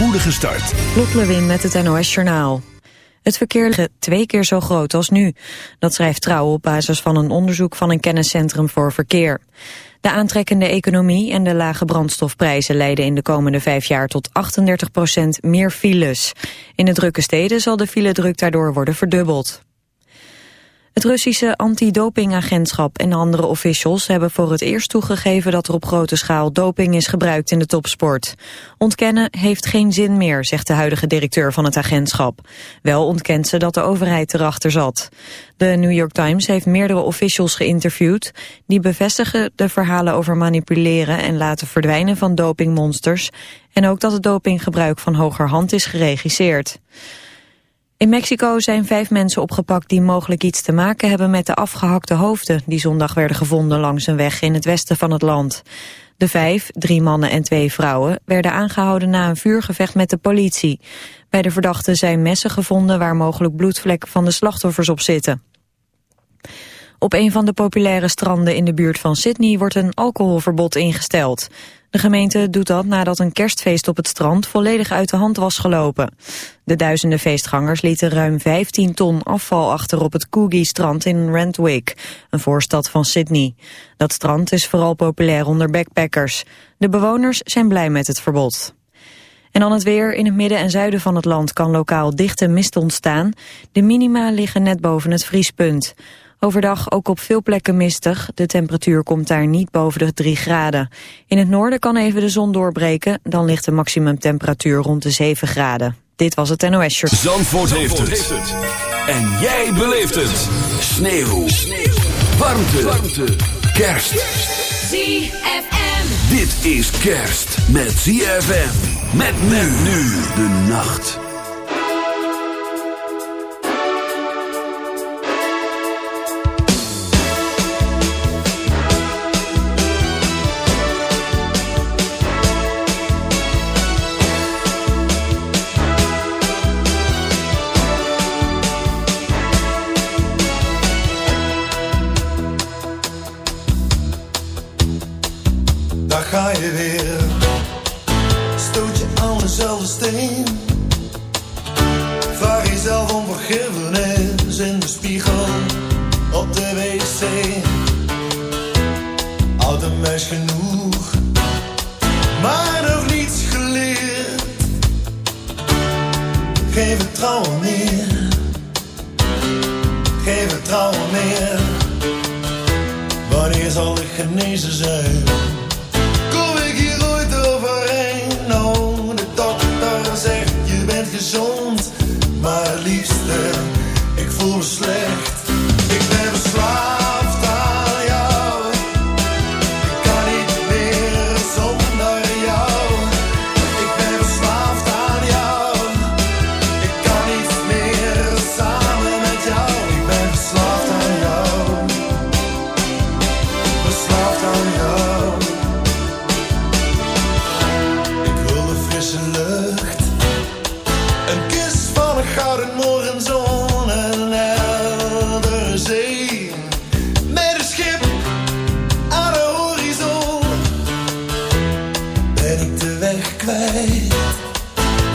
spoedige start. Lot met het NOS Journaal. Het verkeer is twee keer zo groot als nu. Dat schrijft Trouw op basis van een onderzoek van een kenniscentrum voor verkeer. De aantrekkende economie en de lage brandstofprijzen leiden in de komende vijf jaar tot 38% meer files. In de drukke steden zal de file-druk daardoor worden verdubbeld. Het Russische antidopingagentschap en andere officials hebben voor het eerst toegegeven dat er op grote schaal doping is gebruikt in de topsport. Ontkennen heeft geen zin meer, zegt de huidige directeur van het agentschap. Wel ontkent ze dat de overheid erachter zat. De New York Times heeft meerdere officials geïnterviewd die bevestigen de verhalen over manipuleren en laten verdwijnen van dopingmonsters en ook dat het dopinggebruik van hogerhand is geregisseerd. In Mexico zijn vijf mensen opgepakt die mogelijk iets te maken hebben met de afgehakte hoofden die zondag werden gevonden langs een weg in het westen van het land. De vijf, drie mannen en twee vrouwen, werden aangehouden na een vuurgevecht met de politie. Bij de verdachten zijn messen gevonden waar mogelijk bloedvlekken van de slachtoffers op zitten. Op een van de populaire stranden in de buurt van Sydney wordt een alcoholverbod ingesteld. De gemeente doet dat nadat een kerstfeest op het strand volledig uit de hand was gelopen. De duizenden feestgangers lieten ruim 15 ton afval achter op het Coogee-strand in Randwick, een voorstad van Sydney. Dat strand is vooral populair onder backpackers. De bewoners zijn blij met het verbod. En dan het weer. In het midden en zuiden van het land kan lokaal dichte mist ontstaan. De minima liggen net boven het vriespunt. Overdag ook op veel plekken mistig. De temperatuur komt daar niet boven de 3 graden. In het noorden kan even de zon doorbreken. Dan ligt de maximumtemperatuur rond de 7 graden. Dit was het NOS Shirt. Zandvoort, heeft, het. En jij beleeft het. Sneeuw. Sneeuw. Warmte. Warmte. Kerst. ZFM. Dit is kerst met ZFM. Met men nu de nacht.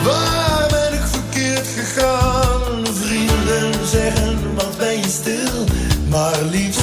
Waar ben ik verkeerd gegaan? Vrienden zeggen, wat ben je stil, maar lief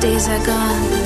days are gone.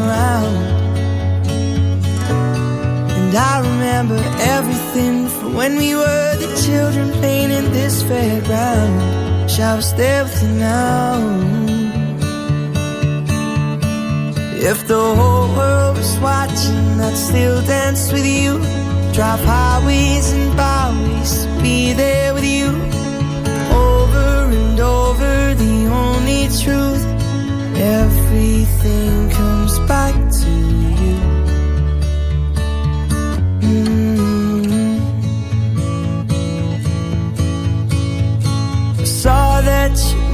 remember everything from when we were the children playing in this fairground. I was there with you now. If the whole world was watching, I'd still dance with you. Drive highways and byways be there with you. Over and over, the only truth. Everything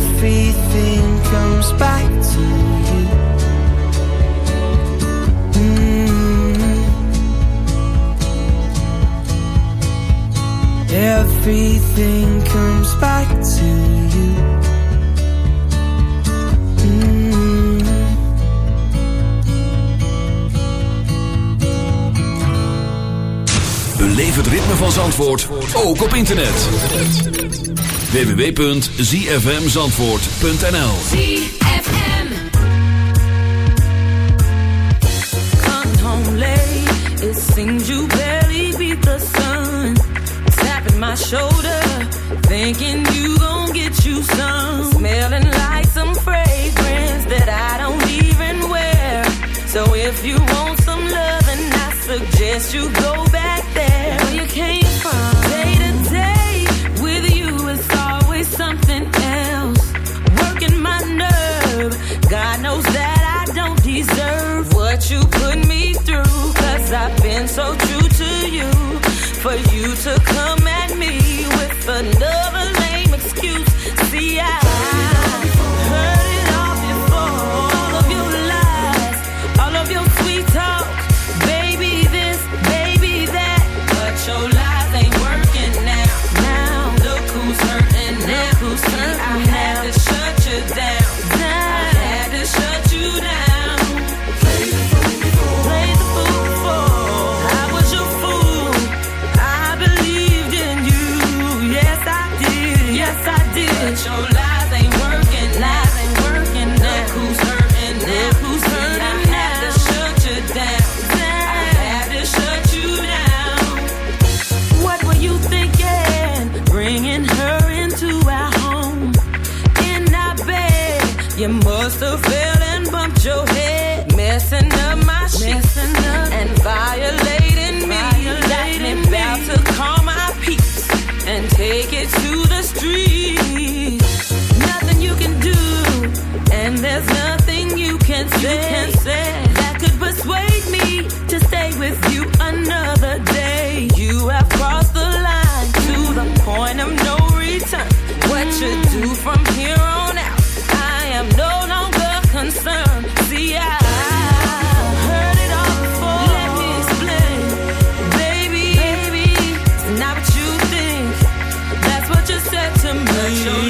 Everything comes back to you. Mm. Everything comes back to you. Mm. Beleef het ritme van Zandvoort, ook op internet. www.zfmzandvoort.nl ZFM. Coming home late, it seems you barely beat the sun. Tapping my shoulder, thinking you gon' get you some. Smelling like some fragrance that I don't even wear. So if you want some love, I suggest you go back there you put me through. Cause I've been so to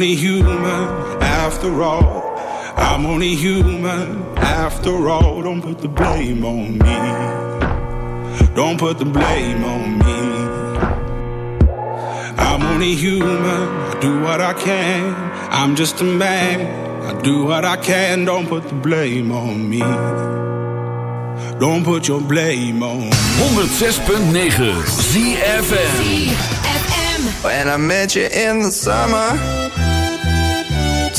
Only human after all. I'm only human after all. Don't put the blame on me. Don't put the blame on me. I'm only human. I do what I can. I'm just a man. I do what I can. Don't put the blame on me. Don't put your blame on me. 106.9 ZFM. When I met you in the summer,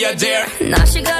you, dear. Now she got